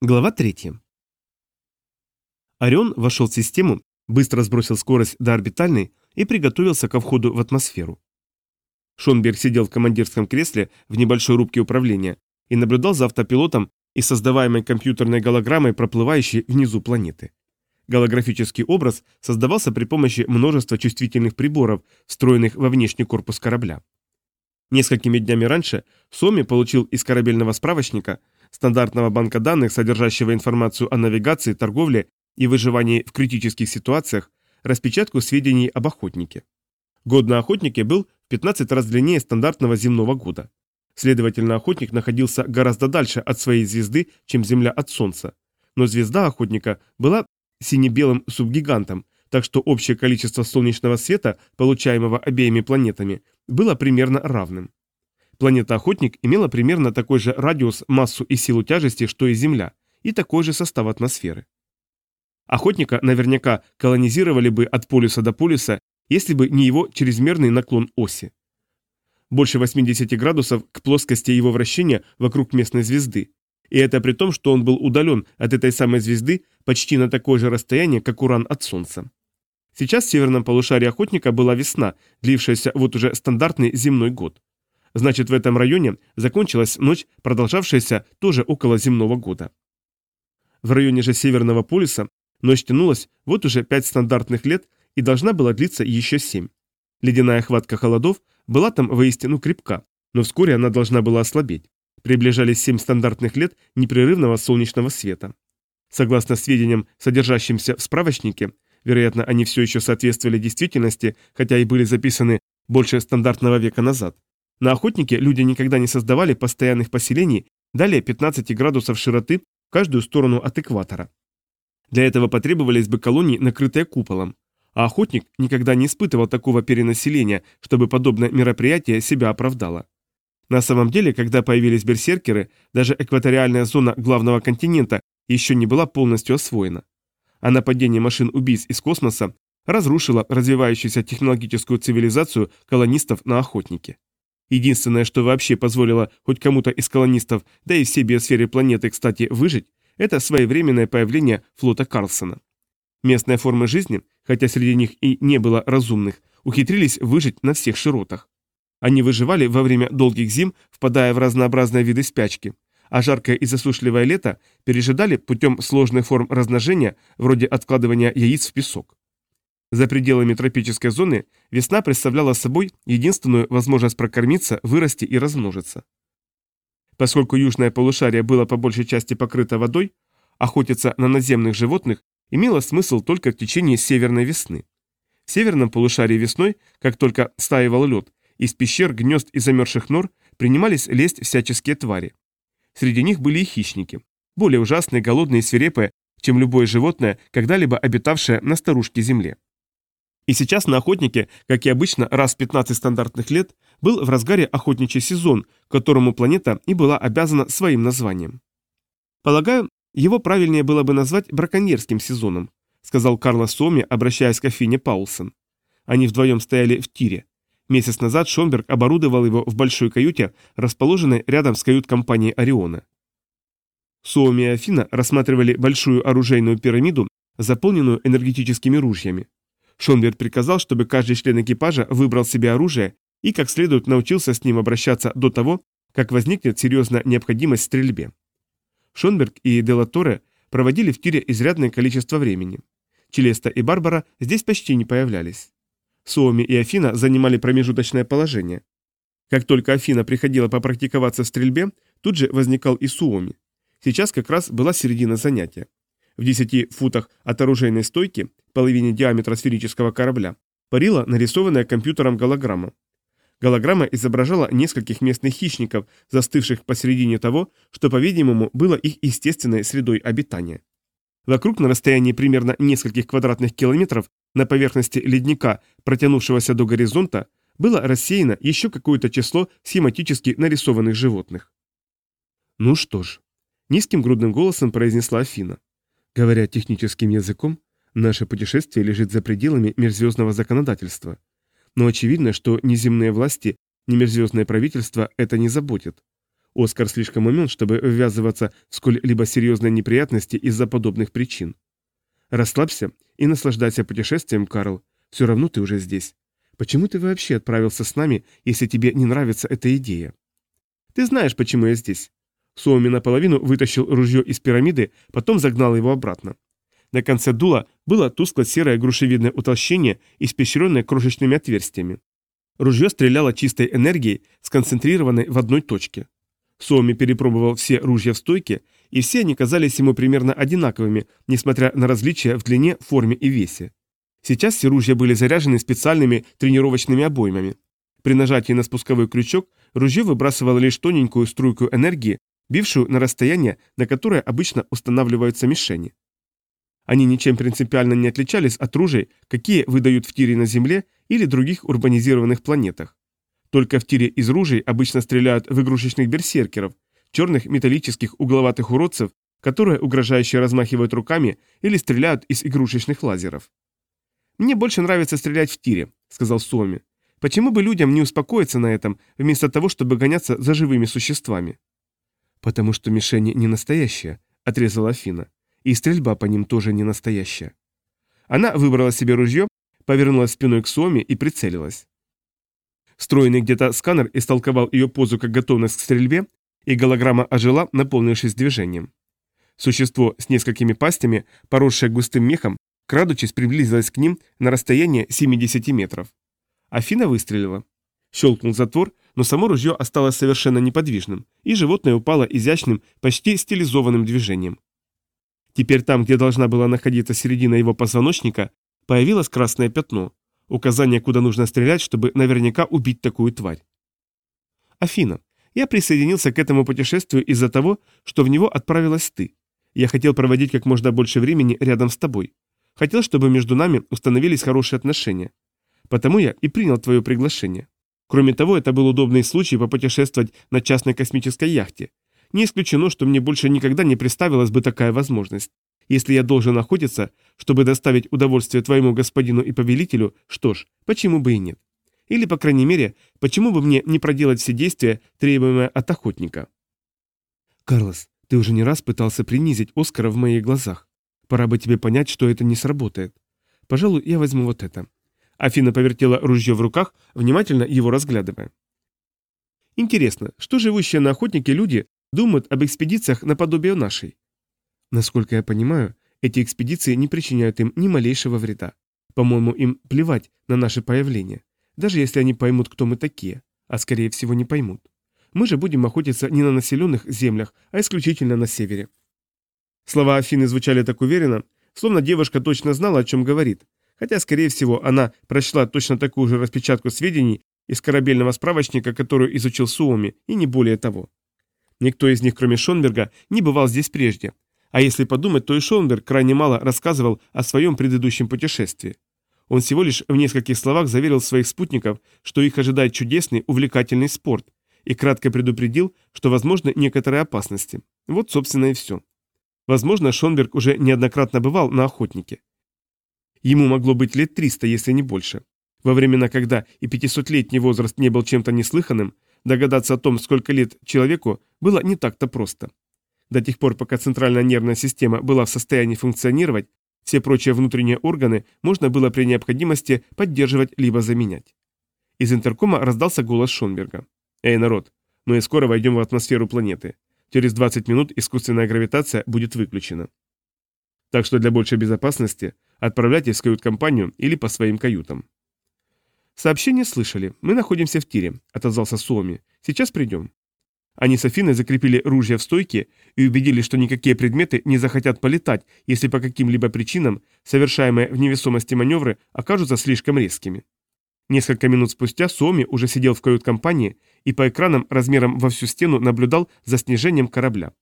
Глава 3. Орион вошел в систему, быстро сбросил скорость до орбитальной и приготовился ко входу в атмосферу. Шонберг сидел в командирском кресле в небольшой рубке управления и наблюдал за автопилотом и создаваемой компьютерной голограммой, проплывающей внизу планеты. Голографический образ создавался при помощи множества чувствительных приборов, встроенных во внешний корпус корабля. Несколькими днями раньше Соми получил из корабельного справочника – стандартного банка данных, содержащего информацию о навигации, торговле и выживании в критических ситуациях, распечатку сведений об охотнике. Год на охотнике был в 15 раз длиннее стандартного земного года. Следовательно, охотник находился гораздо дальше от своей звезды, чем Земля от Солнца. Но звезда охотника была сине-белым субгигантом, так что общее количество солнечного света, получаемого обеими планетами, было примерно равным. Планета Охотник имела примерно такой же радиус, массу и силу тяжести, что и Земля, и такой же состав атмосферы. Охотника наверняка колонизировали бы от полюса до полюса, если бы не его чрезмерный наклон оси. Больше 80 градусов к плоскости его вращения вокруг местной звезды, и это при том, что он был удален от этой самой звезды почти на такое же расстояние, как Уран от Солнца. Сейчас в северном полушарии охотника была весна, длившаяся вот уже стандартный земной год. Значит, в этом районе закончилась ночь, продолжавшаяся тоже около земного года. В районе же Северного полюса ночь тянулась вот уже пять стандартных лет и должна была длиться еще семь. Ледяная хватка холодов была там воистину крепка, но вскоре она должна была ослабеть. Приближались семь стандартных лет непрерывного солнечного света. Согласно сведениям, содержащимся в справочнике, вероятно, они все еще соответствовали действительности, хотя и были записаны больше стандартного века назад. На охотнике люди никогда не создавали постоянных поселений далее 15 градусов широты в каждую сторону от экватора. Для этого потребовались бы колонии, накрытые куполом. А охотник никогда не испытывал такого перенаселения, чтобы подобное мероприятие себя оправдало. На самом деле, когда появились берсеркеры, даже экваториальная зона главного континента еще не была полностью освоена. А нападение машин-убийц из космоса разрушило развивающуюся технологическую цивилизацию колонистов на охотнике. Единственное, что вообще позволило хоть кому-то из колонистов, да и всей биосфере планеты, кстати, выжить, это своевременное появление флота Карлсона. Местные формы жизни, хотя среди них и не было разумных, ухитрились выжить на всех широтах. Они выживали во время долгих зим, впадая в разнообразные виды спячки, а жаркое и засушливое лето пережидали путем сложных форм размножения, вроде откладывания яиц в песок. За пределами тропической зоны весна представляла собой единственную возможность прокормиться, вырасти и размножиться. Поскольку южное полушарие было по большей части покрыто водой, охотиться на наземных животных имело смысл только в течение северной весны. В северном полушарии весной, как только стаивал лед, из пещер, гнезд и замерзших нор принимались лезть всяческие твари. Среди них были и хищники, более ужасные, голодные и свирепые, чем любое животное, когда-либо обитавшее на старушке земле. И сейчас на охотнике, как и обычно, раз в 15 стандартных лет, был в разгаре охотничий сезон, которому планета и была обязана своим названием. «Полагаю, его правильнее было бы назвать браконьерским сезоном», сказал Карло Соми, обращаясь к Афине Паулсон. Они вдвоем стояли в тире. Месяц назад Шомберг оборудовал его в большой каюте, расположенной рядом с кают-компанией «Ориона». Суоми и Афина рассматривали большую оружейную пирамиду, заполненную энергетическими ружьями. Шонберт приказал, чтобы каждый член экипажа выбрал себе оружие и как следует научился с ним обращаться до того, как возникнет серьезная необходимость в стрельбе. Шонберг и Делаторе проводили в тире изрядное количество времени. Челеста и Барбара здесь почти не появлялись. Суоми и Афина занимали промежуточное положение. Как только Афина приходила попрактиковаться в стрельбе, тут же возникал и Суоми. Сейчас как раз была середина занятия в 10 футах от оружейной стойки, половине диаметра сферического корабля, парила нарисованная компьютером голограмма. Голограмма изображала нескольких местных хищников, застывших посередине того, что, по-видимому, было их естественной средой обитания. Вокруг на расстоянии примерно нескольких квадратных километров на поверхности ледника, протянувшегося до горизонта, было рассеяно еще какое-то число схематически нарисованных животных. «Ну что ж», — низким грудным голосом произнесла Афина. Говоря техническим языком, наше путешествие лежит за пределами межзвездного законодательства. Но очевидно, что ни земные власти, ни межзвездное правительство это не заботит. Оскар слишком умен, чтобы ввязываться в сколь-либо серьезные неприятности из-за подобных причин. Расслабься и наслаждайся путешествием, Карл. Все равно ты уже здесь. Почему ты вообще отправился с нами, если тебе не нравится эта идея? Ты знаешь, почему я здесь. Суоми наполовину вытащил ружье из пирамиды, потом загнал его обратно. На конце дула было тускло-серое грушевидное утолщение, испещренное крошечными отверстиями. Ружье стреляло чистой энергией, сконцентрированной в одной точке. Суоми перепробовал все ружья в стойке, и все они казались ему примерно одинаковыми, несмотря на различия в длине, форме и весе. Сейчас все ружья были заряжены специальными тренировочными обоймами. При нажатии на спусковой крючок ружье выбрасывало лишь тоненькую струйку энергии, бившую на расстояние, на которое обычно устанавливаются мишени. Они ничем принципиально не отличались от ружей, какие выдают в тире на Земле или других урбанизированных планетах. Только в тире из ружей обычно стреляют в игрушечных берсеркеров, черных металлических угловатых уродцев, которые угрожающе размахивают руками или стреляют из игрушечных лазеров. «Мне больше нравится стрелять в тире», — сказал Суоми. «Почему бы людям не успокоиться на этом, вместо того, чтобы гоняться за живыми существами?» «Потому что мишени не настоящая», — отрезала Афина. «И стрельба по ним тоже не настоящая». Она выбрала себе ружье, повернулась спиной к Суоми и прицелилась. Встроенный где-то сканер истолковал ее позу как готовность к стрельбе, и голограмма ожила, наполнившись движением. Существо с несколькими пастями, поросшее густым мехом, крадучись приблизилось к ним на расстояние 70 метров. Афина выстрелила. Щелкнул затвор, но само ружье осталось совершенно неподвижным, и животное упало изящным, почти стилизованным движением. Теперь там, где должна была находиться середина его позвоночника, появилось красное пятно, указание, куда нужно стрелять, чтобы наверняка убить такую тварь. Афина, я присоединился к этому путешествию из-за того, что в него отправилась ты. Я хотел проводить как можно больше времени рядом с тобой. Хотел, чтобы между нами установились хорошие отношения. Потому я и принял твое приглашение. Кроме того, это был удобный случай попутешествовать на частной космической яхте. Не исключено, что мне больше никогда не представилась бы такая возможность. Если я должен охотиться, чтобы доставить удовольствие твоему господину и повелителю, что ж, почему бы и нет? Или, по крайней мере, почему бы мне не проделать все действия, требуемые от охотника? Карлос, ты уже не раз пытался принизить Оскара в моих глазах. Пора бы тебе понять, что это не сработает. Пожалуй, я возьму вот это. Афина повертела ружье в руках, внимательно его разглядывая. Интересно, что живущие на охотнике люди думают об экспедициях наподобие нашей? Насколько я понимаю, эти экспедиции не причиняют им ни малейшего вреда. По-моему, им плевать на наше появление, даже если они поймут, кто мы такие, а скорее всего не поймут. Мы же будем охотиться не на населенных землях, а исключительно на севере. Слова Афины звучали так уверенно, словно девушка точно знала, о чем говорит, хотя, скорее всего, она прочла точно такую же распечатку сведений из корабельного справочника, которую изучил Суоми, и не более того. Никто из них, кроме Шонберга, не бывал здесь прежде. А если подумать, то и Шонберг крайне мало рассказывал о своем предыдущем путешествии. Он всего лишь в нескольких словах заверил своих спутников, что их ожидает чудесный, увлекательный спорт, и кратко предупредил, что возможны некоторые опасности. Вот, собственно, и все. Возможно, Шонберг уже неоднократно бывал на охотнике. Ему могло быть лет 300, если не больше. Во времена, когда и 500-летний возраст не был чем-то неслыханным, догадаться о том, сколько лет человеку, было не так-то просто. До тех пор, пока центральная нервная система была в состоянии функционировать, все прочие внутренние органы можно было при необходимости поддерживать либо заменять. Из интеркома раздался голос Шонберга. «Эй, народ, мы скоро войдем в атмосферу планеты. Через 20 минут искусственная гравитация будет выключена. Так что для большей безопасности – Отправляйтесь в кают-компанию или по своим каютам. Сообщение слышали. Мы находимся в тире, отозвался Суоми. Сейчас придем. Они с Афиной закрепили ружья в стойке и убедились, что никакие предметы не захотят полетать, если по каким-либо причинам совершаемые в невесомости маневры окажутся слишком резкими. Несколько минут спустя Суоми уже сидел в кают-компании и по экранам размером во всю стену наблюдал за снижением корабля.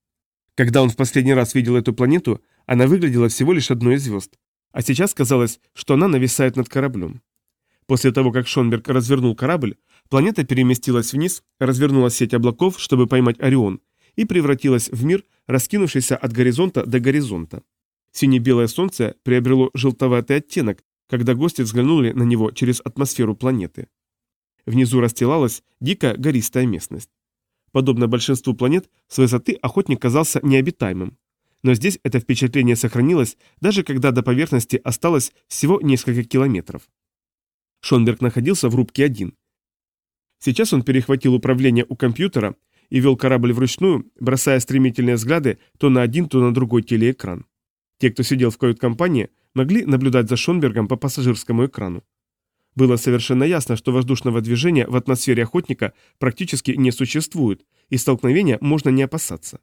Когда он в последний раз видел эту планету, она выглядела всего лишь одной из звезд, а сейчас казалось, что она нависает над кораблем. После того, как Шонберг развернул корабль, планета переместилась вниз, развернула сеть облаков, чтобы поймать Орион, и превратилась в мир, раскинувшийся от горизонта до горизонта. Сине-белое солнце приобрело желтоватый оттенок, когда гости взглянули на него через атмосферу планеты. Внизу расстилалась дико гористая местность. Подобно большинству планет, с высоты охотник казался необитаемым. Но здесь это впечатление сохранилось, даже когда до поверхности осталось всего несколько километров. Шонберг находился в рубке один. Сейчас он перехватил управление у компьютера и вел корабль вручную, бросая стремительные взгляды то на один, то на другой телеэкран. Те, кто сидел в кают-компании, могли наблюдать за Шонбергом по пассажирскому экрану. Было совершенно ясно, что воздушного движения в атмосфере охотника практически не существует, и столкновения можно не опасаться.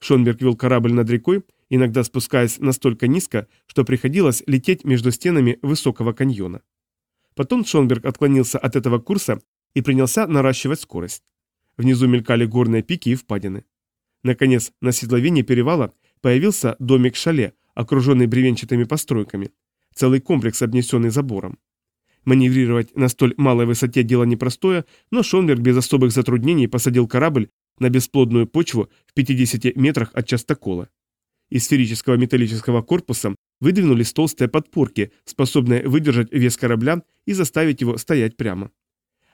Шонберг вел корабль над рекой, иногда спускаясь настолько низко, что приходилось лететь между стенами высокого каньона. Потом Шонберг отклонился от этого курса и принялся наращивать скорость. Внизу мелькали горные пики и впадины. Наконец, на седловине перевала появился домик-шале, окруженный бревенчатыми постройками. Целый комплекс, обнесенный забором. Маневрировать на столь малой высоте дело непростое, но Шонберг без особых затруднений посадил корабль на бесплодную почву в 50 метрах от частокола. Из сферического металлического корпуса выдвинулись толстые подпорки, способные выдержать вес корабля и заставить его стоять прямо.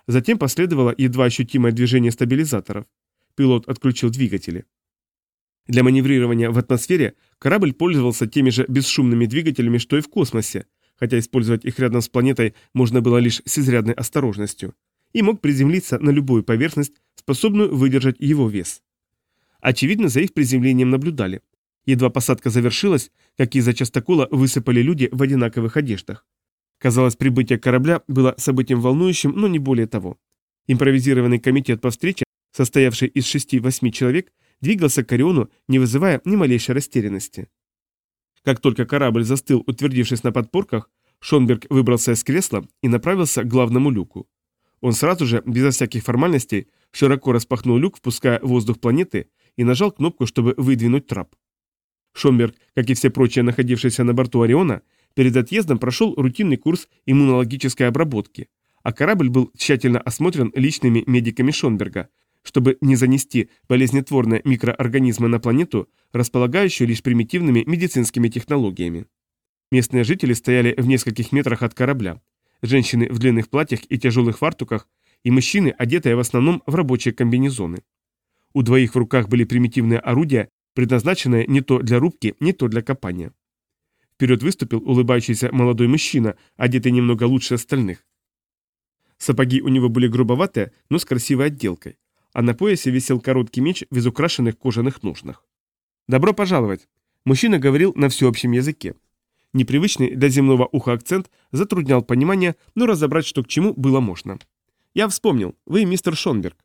Затем последовало едва ощутимое движение стабилизаторов. Пилот отключил двигатели. Для маневрирования в атмосфере корабль пользовался теми же бесшумными двигателями, что и в космосе, хотя использовать их рядом с планетой можно было лишь с изрядной осторожностью и мог приземлиться на любую поверхность, способную выдержать его вес. Очевидно, за их приземлением наблюдали. Едва посадка завершилась, как из-за частокола высыпали люди в одинаковых одеждах. Казалось, прибытие корабля было событием волнующим, но не более того. Импровизированный комитет по встрече, состоявший из 6-8 человек, двигался к Ориону, не вызывая ни малейшей растерянности. Как только корабль застыл, утвердившись на подпорках, Шонберг выбрался из кресла и направился к главному люку. Он сразу же, безо всяких формальностей, широко распахнул люк, впуская воздух планеты, и нажал кнопку, чтобы выдвинуть трап. Шомберг, как и все прочие находившиеся на борту Ориона, перед отъездом прошел рутинный курс иммунологической обработки, а корабль был тщательно осмотрен личными медиками Шонберга, чтобы не занести болезнетворные микроорганизмы на планету, располагающую лишь примитивными медицинскими технологиями. Местные жители стояли в нескольких метрах от корабля. Женщины в длинных платьях и тяжелых фартуках, и мужчины, одетые в основном в рабочие комбинезоны. У двоих в руках были примитивные орудия, предназначенные не то для рубки, не то для копания. Вперед выступил улыбающийся молодой мужчина, одетый немного лучше остальных. Сапоги у него были грубоватые, но с красивой отделкой, а на поясе висел короткий меч в изукрашенных кожаных ножнах. «Добро пожаловать!» Мужчина говорил на всеобщем языке, Непривычный для земного уха акцент затруднял понимание, но разобрать, что к чему, было можно. «Я вспомнил. Вы мистер Шонберг».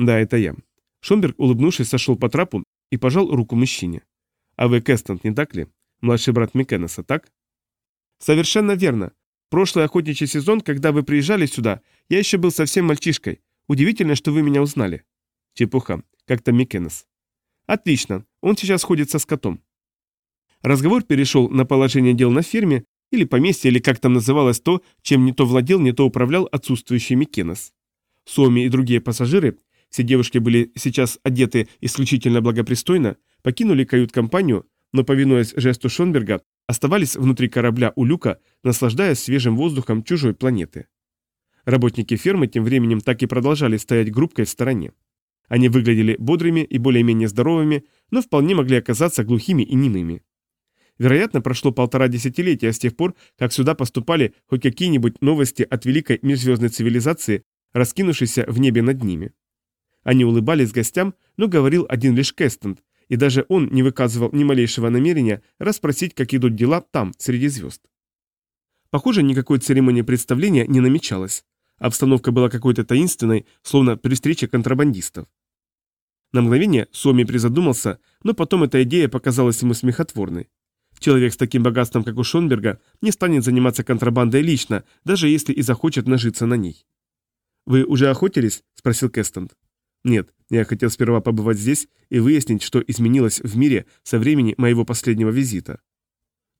«Да, это я». Шонберг, улыбнувшись, сошел по трапу и пожал руку мужчине. «А вы Кэстонт, не так ли? Младший брат Микеннеса, так?» «Совершенно верно. Прошлый охотничий сезон, когда вы приезжали сюда, я еще был совсем мальчишкой. Удивительно, что вы меня узнали». «Чепуха. Как-то Микеннес». «Отлично. Он сейчас ходит со скотом». Разговор перешел на положение дел на ферме или поместье, или как там называлось то, чем не то владел, не то управлял отсутствующий Микенос. Соми и другие пассажиры, все девушки были сейчас одеты исключительно благопристойно, покинули кают-компанию, но, повинуясь жесту Шонберга, оставались внутри корабля у люка, наслаждаясь свежим воздухом чужой планеты. Работники фермы тем временем так и продолжали стоять группкой в стороне. Они выглядели бодрыми и более-менее здоровыми, но вполне могли оказаться глухими и немыми. Вероятно, прошло полтора десятилетия с тех пор, как сюда поступали хоть какие-нибудь новости от великой межзвездной цивилизации, раскинувшейся в небе над ними. Они улыбались гостям, но говорил один лишь Кэстенд, и даже он не выказывал ни малейшего намерения расспросить, как идут дела там, среди звезд. Похоже, никакой церемонии представления не намечалось. Обстановка была какой-то таинственной, словно при встрече контрабандистов. На мгновение Соми призадумался, но потом эта идея показалась ему смехотворной. Человек с таким богатством, как у Шонберга, не станет заниматься контрабандой лично, даже если и захочет нажиться на ней. «Вы уже охотились?» – спросил Кэстенд. «Нет, я хотел сперва побывать здесь и выяснить, что изменилось в мире со времени моего последнего визита».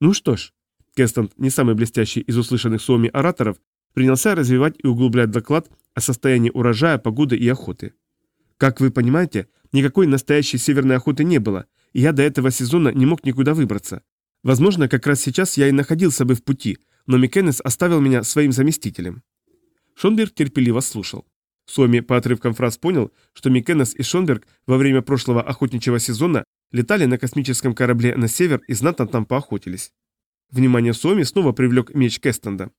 «Ну что ж», – Кэстенд, не самый блестящий из услышанных Суоми ораторов, принялся развивать и углублять доклад о состоянии урожая, погоды и охоты. «Как вы понимаете, никакой настоящей северной охоты не было, и я до этого сезона не мог никуда выбраться. Возможно, как раз сейчас я и находился бы в пути, но Микенес оставил меня своим заместителем. Шонберг терпеливо слушал. Соми по отрывкам фраз понял, что Микенес и Шонберг во время прошлого охотничьего сезона летали на космическом корабле на север и знатно там поохотились. Внимание Соми снова привлек меч Кэстенда.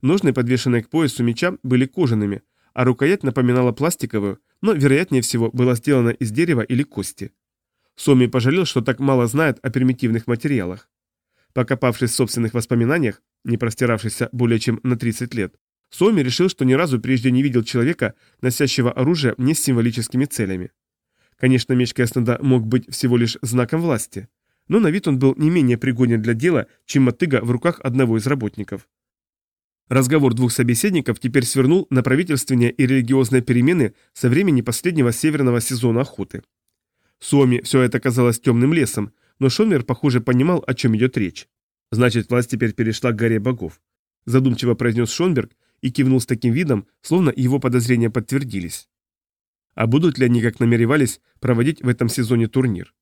Ножны, подвешенные к поясу меча, были кожаными, а рукоять напоминала пластиковую, но, вероятнее всего, была сделана из дерева или кости. Соми пожалел, что так мало знает о примитивных материалах. Покопавшись в собственных воспоминаниях, не простиравшийся более чем на 30 лет, Соми решил, что ни разу прежде не видел человека, носящего оружие не с символическими целями. Конечно, меч Кэснеда мог быть всего лишь знаком власти, но на вид он был не менее пригоден для дела, чем мотыга в руках одного из работников. Разговор двух собеседников теперь свернул на правительственные и религиозные перемены со времени последнего северного сезона охоты. Соми все это казалось темным лесом, но Шомер, похоже, понимал, о чем идет речь. «Значит, власть теперь перешла к горе богов», – задумчиво произнес Шонберг и кивнул с таким видом, словно его подозрения подтвердились. А будут ли они, как намеревались, проводить в этом сезоне турнир?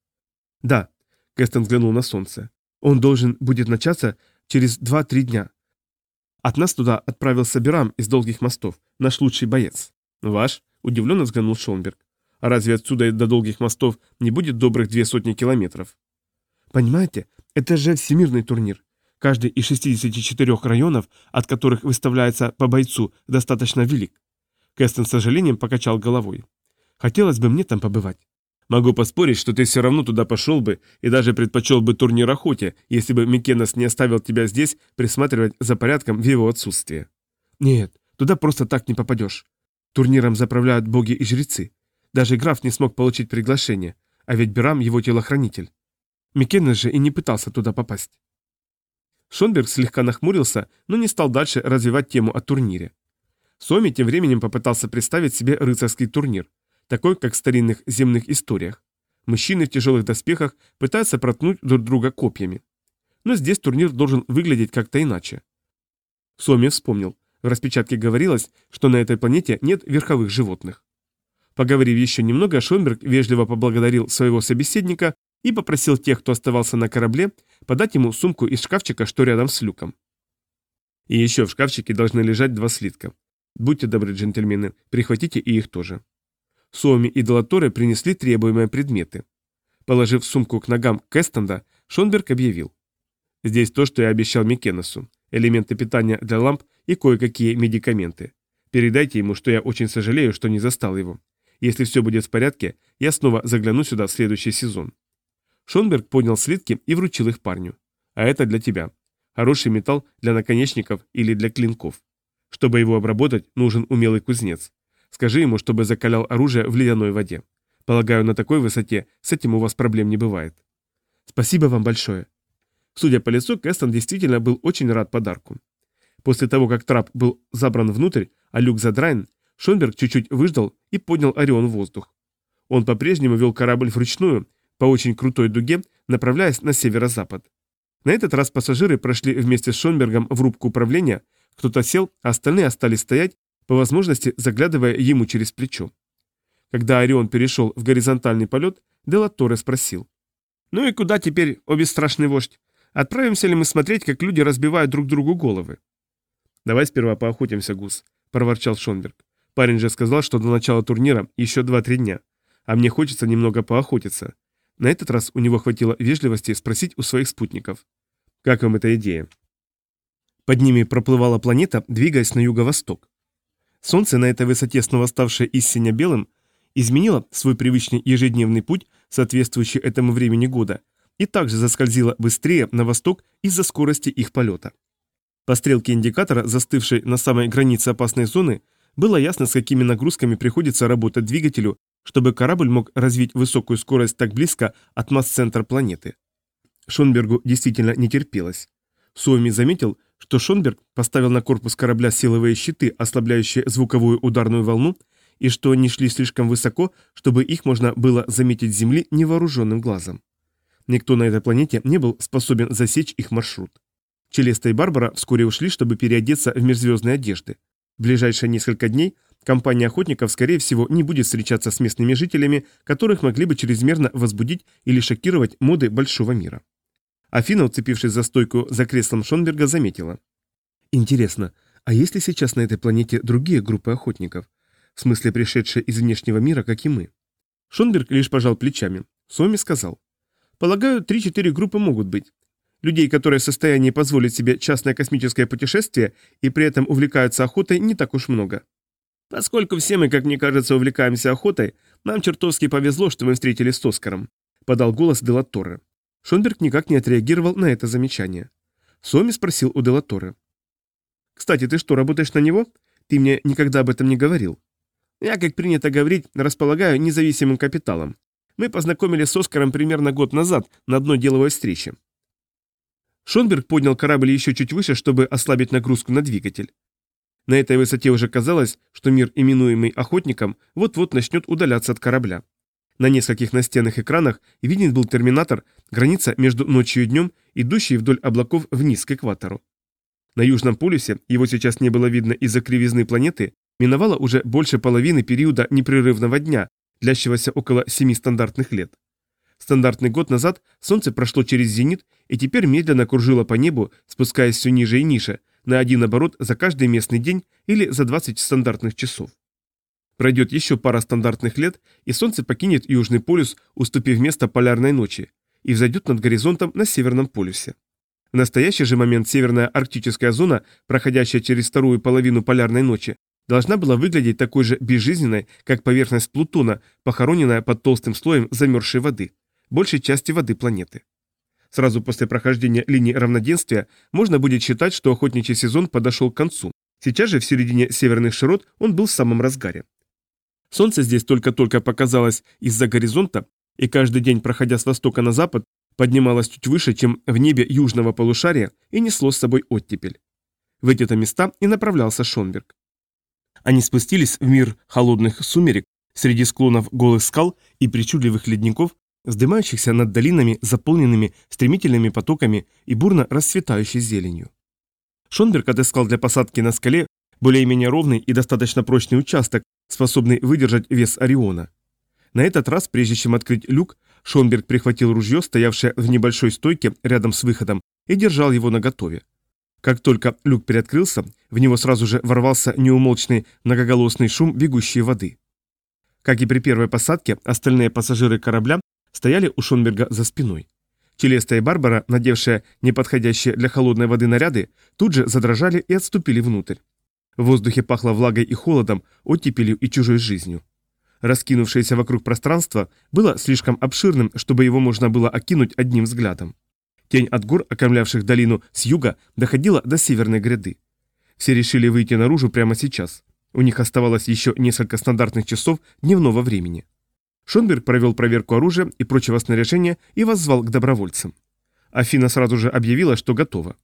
«Да», – Кэстон взглянул на солнце. «Он должен будет начаться через 2-3 дня. От нас туда отправился Берам из Долгих мостов, наш лучший боец». «Ваш?» – удивленно взглянул Шонберг. «А разве отсюда до Долгих мостов не будет добрых две сотни километров?» Понимаете, это же всемирный турнир. Каждый из 64 районов, от которых выставляется по бойцу, достаточно велик. Кэстон с сожалением покачал головой. Хотелось бы мне там побывать. Могу поспорить, что ты все равно туда пошел бы и даже предпочел бы турнир охоте, если бы Микенос не оставил тебя здесь присматривать за порядком в его отсутствие. Нет, туда просто так не попадешь. Турниром заправляют боги и жрецы. Даже граф не смог получить приглашение, а ведь Берам его телохранитель. Микена же и не пытался туда попасть. Шонберг слегка нахмурился, но не стал дальше развивать тему о турнире. Соми тем временем попытался представить себе рыцарский турнир, такой, как в старинных земных историях. Мужчины в тяжелых доспехах пытаются проткнуть друг друга копьями. Но здесь турнир должен выглядеть как-то иначе. Соми вспомнил. В распечатке говорилось, что на этой планете нет верховых животных. Поговорив еще немного, Шонберг вежливо поблагодарил своего собеседника и попросил тех, кто оставался на корабле, подать ему сумку из шкафчика, что рядом с люком. И еще в шкафчике должны лежать два слитка. Будьте добры, джентльмены, прихватите и их тоже. Суоми и Долаторе принесли требуемые предметы. Положив сумку к ногам Кэстенда, Шонберг объявил. Здесь то, что я обещал Микенесу. Элементы питания для ламп и кое-какие медикаменты. Передайте ему, что я очень сожалею, что не застал его. Если все будет в порядке, я снова загляну сюда в следующий сезон. Шонберг поднял слитки и вручил их парню. «А это для тебя. Хороший металл для наконечников или для клинков. Чтобы его обработать, нужен умелый кузнец. Скажи ему, чтобы закалял оружие в ледяной воде. Полагаю, на такой высоте с этим у вас проблем не бывает». «Спасибо вам большое». Судя по лицу, Кэстон действительно был очень рад подарку. После того, как трап был забран внутрь, а люк задрайн, Шонберг чуть-чуть выждал и поднял Орион в воздух. Он по-прежнему вел корабль вручную, по очень крутой дуге, направляясь на северо-запад. На этот раз пассажиры прошли вместе с Шонбергом в рубку управления, кто-то сел, а остальные остались стоять, по возможности заглядывая ему через плечо. Когда Орион перешел в горизонтальный полет, Делла Торре спросил. «Ну и куда теперь, обе страшный вождь? Отправимся ли мы смотреть, как люди разбивают друг другу головы?» «Давай сперва поохотимся, Гус», — проворчал Шонберг. «Парень же сказал, что до начала турнира еще 2-3 дня, а мне хочется немного поохотиться. На этот раз у него хватило вежливости спросить у своих спутников. «Как вам эта идея?» Под ними проплывала планета, двигаясь на юго-восток. Солнце, на этой высоте снова ставшее из синя-белым, изменило свой привычный ежедневный путь, соответствующий этому времени года, и также заскользило быстрее на восток из-за скорости их полета. По стрелке индикатора, застывшей на самой границе опасной зоны, было ясно, с какими нагрузками приходится работать двигателю, чтобы корабль мог развить высокую скорость так близко от масс-центра планеты. Шонбергу действительно не терпелось. Суоми заметил, что Шонберг поставил на корпус корабля силовые щиты, ослабляющие звуковую ударную волну, и что они шли слишком высоко, чтобы их можно было заметить с Земли невооруженным глазом. Никто на этой планете не был способен засечь их маршрут. Челеста и Барбара вскоре ушли, чтобы переодеться в межзвездные одежды. В ближайшие несколько дней – Компания охотников, скорее всего, не будет встречаться с местными жителями, которых могли бы чрезмерно возбудить или шокировать моды большого мира. Афина, уцепившись за стойку за креслом Шонберга, заметила. «Интересно, а есть ли сейчас на этой планете другие группы охотников? В смысле, пришедшие из внешнего мира, как и мы?» Шонберг лишь пожал плечами. Соми сказал. «Полагаю, 3-4 группы могут быть. Людей, которые в состоянии позволить себе частное космическое путешествие и при этом увлекаются охотой, не так уж много. Поскольку все мы, как мне кажется, увлекаемся охотой, нам чертовски повезло, что мы встретились с Оскаром», — подал голос Делаторе. Шонберг никак не отреагировал на это замечание. Соми спросил у Делаторе. «Кстати, ты что, работаешь на него? Ты мне никогда об этом не говорил». «Я, как принято говорить, располагаю независимым капиталом. Мы познакомились с Оскаром примерно год назад на одной деловой встрече». Шонберг поднял корабль еще чуть выше, чтобы ослабить нагрузку на двигатель. На этой высоте уже казалось, что мир, именуемый охотником, вот-вот начнет удаляться от корабля. На нескольких настенных экранах виден был терминатор, граница между ночью и днем, идущий вдоль облаков вниз к экватору. На Южном полюсе, его сейчас не было видно из-за кривизны планеты, миновало уже больше половины периода непрерывного дня, длящегося около 7 стандартных лет. Стандартный год назад Солнце прошло через зенит и теперь медленно кружило по небу, спускаясь все ниже и ниже, на один оборот за каждый местный день или за 20 стандартных часов. Пройдет еще пара стандартных лет, и Солнце покинет Южный полюс, уступив место полярной ночи, и взойдет над горизонтом на Северном полюсе. В настоящий же момент северная арктическая зона, проходящая через вторую половину полярной ночи, должна была выглядеть такой же безжизненной, как поверхность Плутона, похороненная под толстым слоем замерзшей воды, большей части воды планеты. Сразу после прохождения линии равноденствия можно будет считать, что охотничий сезон подошел к концу. Сейчас же в середине северных широт он был в самом разгаре. Солнце здесь только-только показалось из-за горизонта, и каждый день, проходя с востока на запад, поднималось чуть выше, чем в небе южного полушария, и несло с собой оттепель. В эти-то места и направлялся Шонберг. Они спустились в мир холодных сумерек, среди склонов голых скал и причудливых ледников, сдымающихся над долинами, заполненными стремительными потоками и бурно расцветающей зеленью. Шонберг отыскал для посадки на скале более-менее ровный и достаточно прочный участок, способный выдержать вес Ориона. На этот раз, прежде чем открыть люк, Шонберг прихватил ружье, стоявшее в небольшой стойке рядом с выходом, и держал его наготове. Как только люк приоткрылся, в него сразу же ворвался неумолчный многоголосный шум бегущей воды. Как и при первой посадке, остальные пассажиры корабля стояли у Шонберга за спиной. Телеста и Барбара, надевшая неподходящие для холодной воды наряды, тут же задрожали и отступили внутрь. В воздухе пахло влагой и холодом, оттепелью и чужой жизнью. Раскинувшееся вокруг пространство было слишком обширным, чтобы его можно было окинуть одним взглядом. Тень от гор, окомлявших долину с юга, доходила до северной гряды. Все решили выйти наружу прямо сейчас. У них оставалось еще несколько стандартных часов дневного времени. Шонберг провел проверку оружия и прочего снаряжения и воззвал к добровольцам. Афина сразу же объявила, что готова.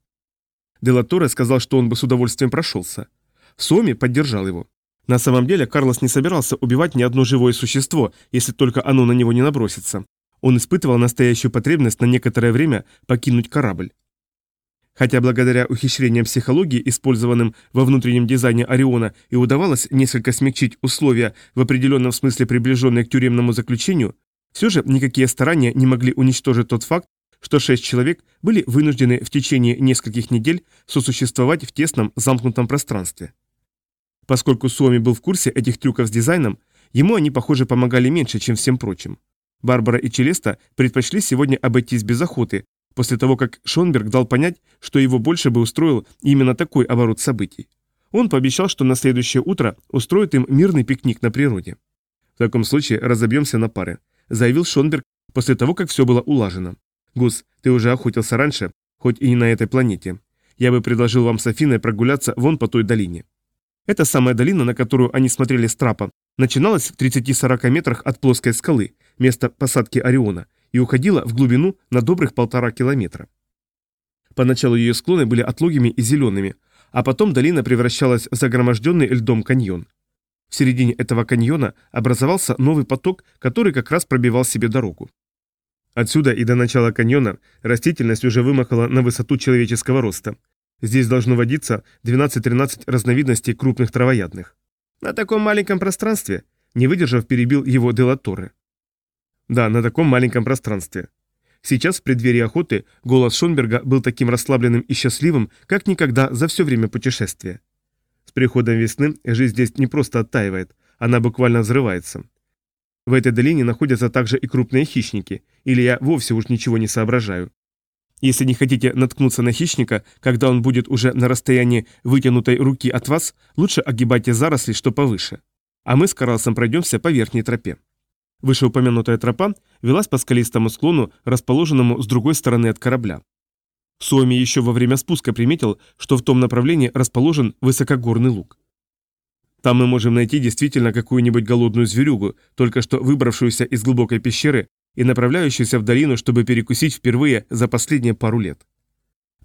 Делаторе сказал, что он бы с удовольствием прошелся. Соми поддержал его. На самом деле Карлос не собирался убивать ни одно живое существо, если только оно на него не набросится. Он испытывал настоящую потребность на некоторое время покинуть корабль. Хотя благодаря ухищрениям психологии, использованным во внутреннем дизайне Ориона, и удавалось несколько смягчить условия, в определенном смысле приближенные к тюремному заключению, все же никакие старания не могли уничтожить тот факт, что шесть человек были вынуждены в течение нескольких недель сосуществовать в тесном замкнутом пространстве. Поскольку Суоми был в курсе этих трюков с дизайном, ему они, похоже, помогали меньше, чем всем прочим. Барбара и Челеста предпочли сегодня обойтись без охоты, после того, как Шонберг дал понять, что его больше бы устроил именно такой оборот событий. Он пообещал, что на следующее утро устроит им мирный пикник на природе. «В таком случае разобьемся на пары», — заявил Шонберг после того, как все было улажено. «Гус, ты уже охотился раньше, хоть и не на этой планете. Я бы предложил вам с Афиной прогуляться вон по той долине». Эта самая долина, на которую они смотрели с трапа, начиналась в 30-40 метрах от плоской скалы, места посадки Ориона, и уходила в глубину на добрых полтора километра. Поначалу ее склоны были отлогими и зелеными, а потом долина превращалась в загроможденный льдом каньон. В середине этого каньона образовался новый поток, который как раз пробивал себе дорогу. Отсюда и до начала каньона растительность уже вымахала на высоту человеческого роста. Здесь должно водиться 12-13 разновидностей крупных травоядных. На таком маленьком пространстве, не выдержав, перебил его Делаторе. Да, на таком маленьком пространстве. Сейчас в преддверии охоты голос Шонберга был таким расслабленным и счастливым, как никогда за все время путешествия. С приходом весны жизнь здесь не просто оттаивает, она буквально взрывается. В этой долине находятся также и крупные хищники, или я вовсе уж ничего не соображаю. Если не хотите наткнуться на хищника, когда он будет уже на расстоянии вытянутой руки от вас, лучше огибайте заросли, что повыше. А мы с Карлсом пройдемся по верхней тропе. Вышеупомянутая тропа велась по скалистому склону, расположенному с другой стороны от корабля. Суоми еще во время спуска приметил, что в том направлении расположен высокогорный луг. Там мы можем найти действительно какую-нибудь голодную зверюгу, только что выбравшуюся из глубокой пещеры и направляющуюся в долину, чтобы перекусить впервые за последние пару лет.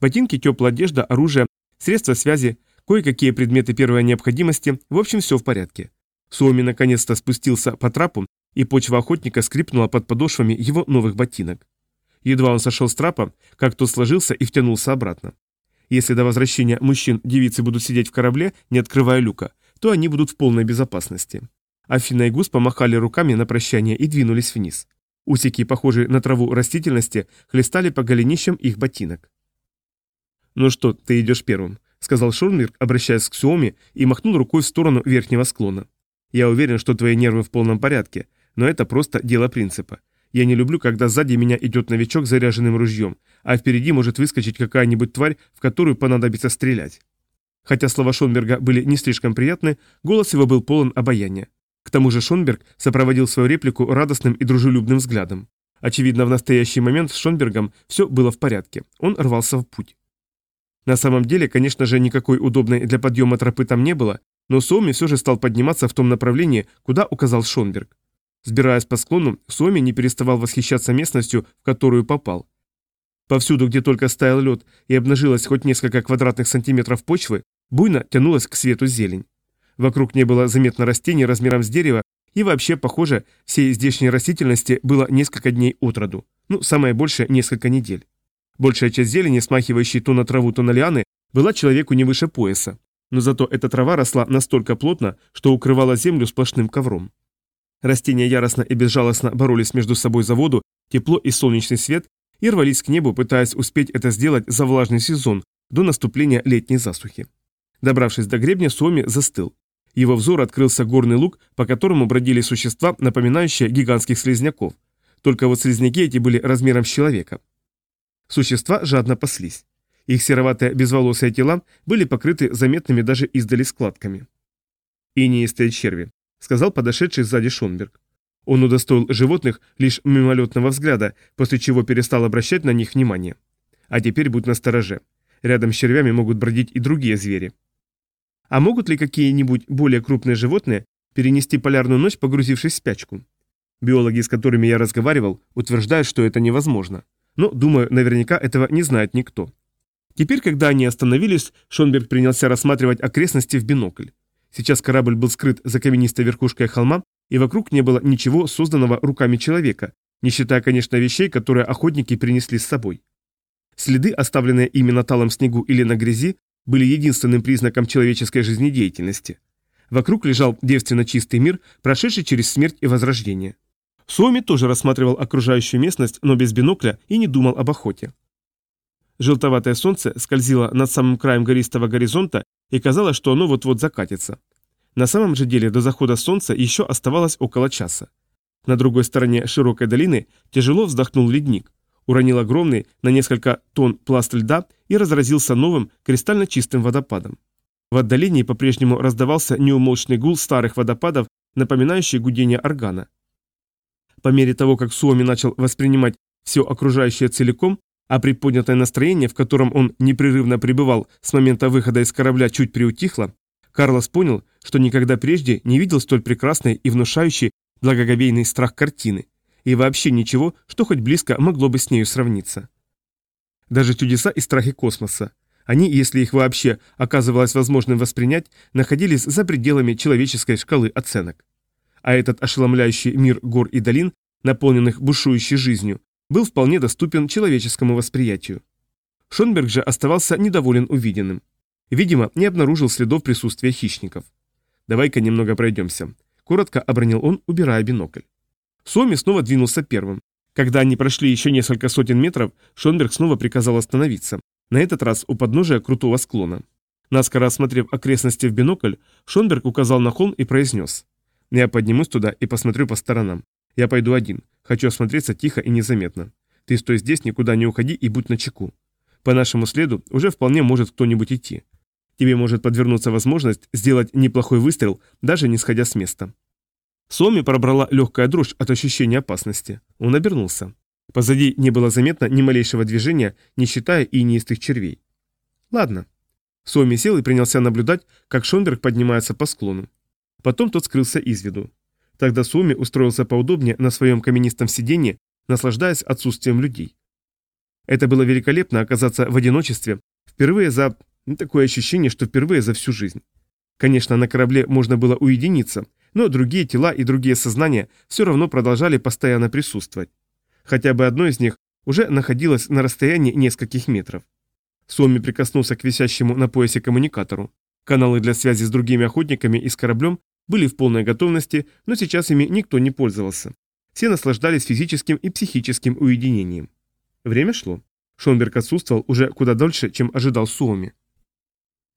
Ботинки, теплая одежда, оружие, средства связи, кое-какие предметы первой необходимости, в общем, все в порядке. Суоми наконец-то спустился по трапу и почва охотника скрипнула под подошвами его новых ботинок. Едва он сошел с трапа, как тот сложился и втянулся обратно. Если до возвращения мужчин девицы будут сидеть в корабле, не открывая люка, то они будут в полной безопасности. Афина и Гус помахали руками на прощание и двинулись вниз. Усики, похожие на траву растительности, хлестали по голенищам их ботинок. «Ну что, ты идешь первым», — сказал Шурмир, обращаясь к Сиоми, и махнул рукой в сторону верхнего склона. «Я уверен, что твои нервы в полном порядке, но это просто дело принципа. Я не люблю, когда сзади меня идет новичок с заряженным ружьем, а впереди может выскочить какая-нибудь тварь, в которую понадобится стрелять. Хотя слова Шонберга были не слишком приятны, голос его был полон обаяния. К тому же Шонберг сопроводил свою реплику радостным и дружелюбным взглядом. Очевидно, в настоящий момент с Шонбергом все было в порядке. Он рвался в путь. На самом деле, конечно же, никакой удобной для подъема тропы там не было, но Соуми все же стал подниматься в том направлении, куда указал Шонберг. Сбираясь по склону, Суоми не переставал восхищаться местностью, в которую попал. Повсюду, где только стоял лед и обнажилось хоть несколько квадратных сантиметров почвы, буйно тянулась к свету зелень. Вокруг не было заметно растений размером с дерево, и вообще, похоже, всей здешней растительности было несколько дней от роду, ну, самое большее несколько недель. Большая часть зелени, смахивающей то на траву, то на лианы, была человеку не выше пояса, но зато эта трава росла настолько плотно, что укрывала землю сплошным ковром. Растения яростно и безжалостно боролись между собой за воду, тепло и солнечный свет и рвались к небу, пытаясь успеть это сделать за влажный сезон, до наступления летней засухи. Добравшись до гребня, Суоми застыл. Его взор открылся горный луг, по которому бродили существа, напоминающие гигантских слизняков. Только вот слизняки эти были размером с человека. Существа жадно паслись. Их сероватые безволосые тела были покрыты заметными даже издали складками. Инеистые черви сказал подошедший сзади Шонберг. Он удостоил животных лишь мимолетного взгляда, после чего перестал обращать на них внимание. А теперь будь настороже. Рядом с червями могут бродить и другие звери. А могут ли какие-нибудь более крупные животные перенести полярную ночь, погрузившись в спячку? Биологи, с которыми я разговаривал, утверждают, что это невозможно. Но, думаю, наверняка этого не знает никто. Теперь, когда они остановились, Шонберг принялся рассматривать окрестности в бинокль. Сейчас корабль был скрыт за каменистой верхушкой холма, и вокруг не было ничего созданного руками человека, не считая, конечно, вещей, которые охотники принесли с собой. Следы, оставленные ими на талом снегу или на грязи, были единственным признаком человеческой жизнедеятельности. Вокруг лежал девственно чистый мир, прошедший через смерть и возрождение. Суоми тоже рассматривал окружающую местность, но без бинокля и не думал об охоте. Желтоватое солнце скользило над самым краем гористого горизонта и казалось, что оно вот-вот закатится. На самом же деле до захода солнца еще оставалось около часа. На другой стороне широкой долины тяжело вздохнул ледник, уронил огромный на несколько тонн пласт льда и разразился новым кристально чистым водопадом. В отдалении по-прежнему раздавался неумолчный гул старых водопадов, напоминающий гудение органа. По мере того, как Суоми начал воспринимать все окружающее целиком, а приподнятое настроение, в котором он непрерывно пребывал с момента выхода из корабля, чуть приутихло, Карлос понял, что никогда прежде не видел столь прекрасной и внушающей благоговейный страх картины, и вообще ничего, что хоть близко могло бы с нею сравниться. Даже чудеса и страхи космоса. Они, если их вообще оказывалось возможным воспринять, находились за пределами человеческой шкалы оценок. А этот ошеломляющий мир гор и долин, наполненных бушующей жизнью, был вполне доступен человеческому восприятию. Шонберг же оставался недоволен увиденным. Видимо, не обнаружил следов присутствия хищников. «Давай-ка немного пройдемся», — коротко обронил он, убирая бинокль. Соми снова двинулся первым. Когда они прошли еще несколько сотен метров, Шонберг снова приказал остановиться, на этот раз у подножия крутого склона. Наскоро осмотрев окрестности в бинокль, Шонберг указал на холм и произнес. «Я поднимусь туда и посмотрю по сторонам. Я пойду один. Хочу осмотреться тихо и незаметно. Ты стой здесь, никуда не уходи и будь начеку. По нашему следу уже вполне может кто-нибудь идти. Тебе может подвернуться возможность сделать неплохой выстрел, даже не сходя с места». Соми пробрала легкая дрожь от ощущения опасности. Он обернулся. Позади не было заметно ни малейшего движения, не считая и не из тех червей. «Ладно». Соми сел и принялся наблюдать, как Шонберг поднимается по склону. Потом тот скрылся из виду. Тогда Суми устроился поудобнее на своем каменистом сиденье, наслаждаясь отсутствием людей. Это было великолепно оказаться в одиночестве, впервые за... Ну, такое ощущение, что впервые за всю жизнь. Конечно, на корабле можно было уединиться, но другие тела и другие сознания все равно продолжали постоянно присутствовать. Хотя бы одно из них уже находилось на расстоянии нескольких метров. Суми прикоснулся к висящему на поясе коммуникатору. Каналы для связи с другими охотниками и с кораблем были в полной готовности, но сейчас ими никто не пользовался. Все наслаждались физическим и психическим уединением. Время шло. Шонберг отсутствовал уже куда дольше, чем ожидал Суоми.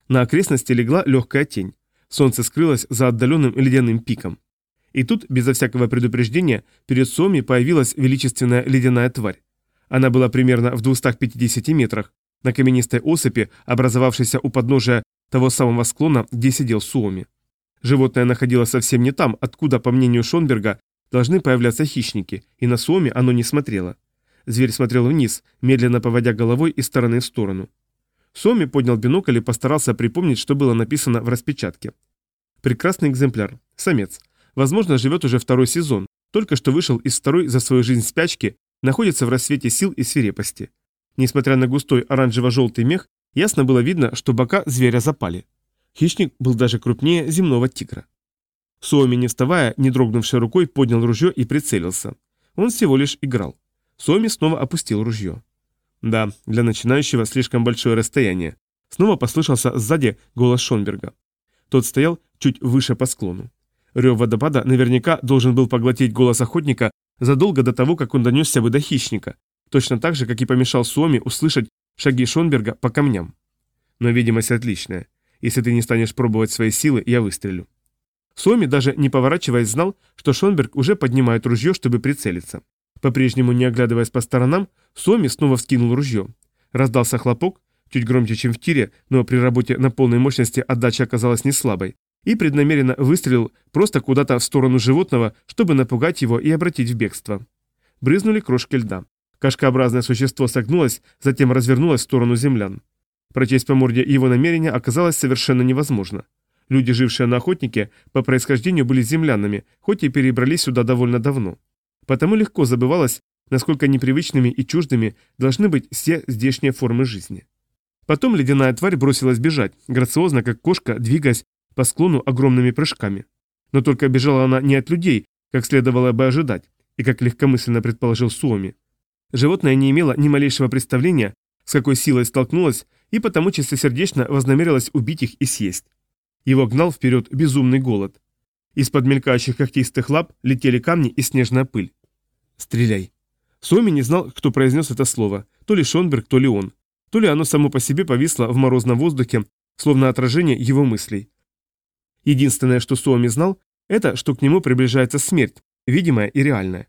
На окрестности легла легкая тень. Солнце скрылось за отдаленным ледяным пиком. И тут, безо всякого предупреждения, перед Суоми появилась величественная ледяная тварь. Она была примерно в 250 метрах, на каменистой осыпи, образовавшейся у подножия того самого склона, где сидел Суоми. Животное находилось совсем не там, откуда, по мнению Шонберга, должны появляться хищники, и на Суоми оно не смотрело. Зверь смотрел вниз, медленно поводя головой из стороны в сторону. Соми поднял бинокль и постарался припомнить, что было написано в распечатке. Прекрасный экземпляр. Самец. Возможно, живет уже второй сезон, только что вышел из второй за свою жизнь спячки, находится в рассвете сил и свирепости. Несмотря на густой оранжево-желтый мех, ясно было видно, что бока зверя запали. Хищник был даже крупнее земного тигра. Суоми, не вставая, не дрогнувшей рукой, поднял ружье и прицелился. Он всего лишь играл. Суоми снова опустил ружье. Да, для начинающего слишком большое расстояние. Снова послышался сзади голос Шонберга. Тот стоял чуть выше по склону. Рев водопада наверняка должен был поглотить голос охотника задолго до того, как он донесся бы до хищника, точно так же, как и помешал Суоми услышать шаги Шонберга по камням. Но видимость отличная. Если ты не станешь пробовать свои силы, я выстрелю». Соми даже не поворачиваясь, знал, что Шонберг уже поднимает ружье, чтобы прицелиться. По-прежнему не оглядываясь по сторонам, Соми снова вскинул ружье. Раздался хлопок, чуть громче, чем в тире, но при работе на полной мощности отдача оказалась не слабой, и преднамеренно выстрелил просто куда-то в сторону животного, чтобы напугать его и обратить в бегство. Брызнули крошки льда. Кашкообразное существо согнулось, затем развернулось в сторону землян. Прочесть по морде его намерения оказалось совершенно невозможно. Люди, жившие на охотнике, по происхождению были землянами, хоть и перебрались сюда довольно давно. Потому легко забывалось, насколько непривычными и чуждыми должны быть все здешние формы жизни. Потом ледяная тварь бросилась бежать, грациозно, как кошка, двигаясь по склону огромными прыжками. Но только бежала она не от людей, как следовало бы ожидать, и как легкомысленно предположил Суоми. Животное не имело ни малейшего представления, с какой силой столкнулось и потому чистосердечно вознамерилась убить их и съесть. Его гнал вперед безумный голод. Из-под мелькающих когтистых лап летели камни и снежная пыль. «Стреляй!» Суоми не знал, кто произнес это слово, то ли Шонберг, то ли он. То ли оно само по себе повисло в морозном воздухе, словно отражение его мыслей. Единственное, что Суоми знал, это, что к нему приближается смерть, видимая и реальная.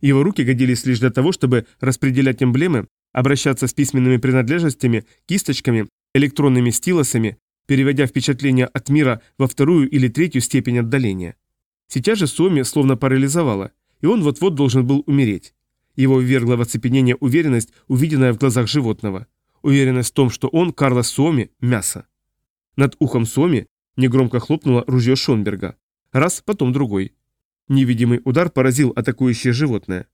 Его руки годились лишь для того, чтобы распределять эмблемы, Обращаться с письменными принадлежностями, кисточками, электронными стилосами, переводя впечатление от мира во вторую или третью степень отдаления. Сейчас же Суоми словно парализовало, и он вот-вот должен был умереть. Его ввергло в оцепенение уверенность, увиденная в глазах животного. Уверенность в том, что он, Карлос Суоми, мясо. Над ухом Суоми негромко хлопнуло ружье Шонберга. Раз, потом другой. Невидимый удар поразил атакующее животное.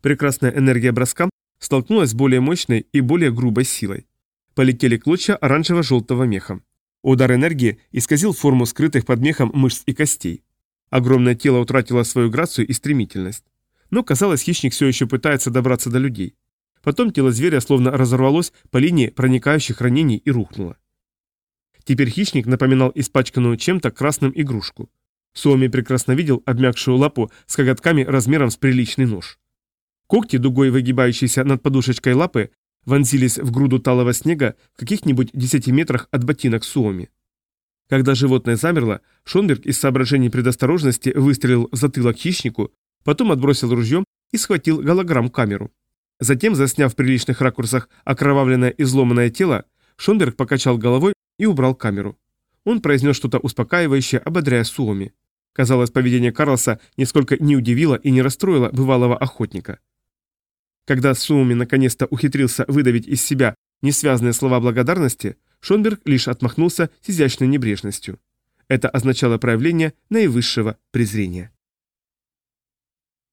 Прекрасная энергия броска столкнулась с более мощной и более грубой силой. Полетели клочья оранжево-желтого меха. Удар энергии исказил форму скрытых под мехом мышц и костей. Огромное тело утратило свою грацию и стремительность. Но, казалось, хищник все еще пытается добраться до людей. Потом тело зверя словно разорвалось по линии проникающих ранений и рухнуло. Теперь хищник напоминал испачканную чем-то красным игрушку. Суоми прекрасно видел обмякшую лапу с коготками размером с приличный нож. Когти, дугой выгибающиеся над подушечкой лапы, вонзились в груду талого снега в каких-нибудь 10 метрах от ботинок Суоми. Когда животное замерло, Шонберг из соображений предосторожности выстрелил в затылок хищнику, потом отбросил ружье и схватил голограмм-камеру. Затем, засняв в приличных ракурсах окровавленное изломанное тело, Шонберг покачал головой и убрал камеру. Он произнес что-то успокаивающее, ободряя Суоми. Казалось, поведение Карлса нисколько не удивило и не расстроило бывалого охотника. Когда Суми наконец-то ухитрился выдавить из себя несвязные слова благодарности, Шонберг лишь отмахнулся с изящной небрежностью. Это означало проявление наивысшего презрения.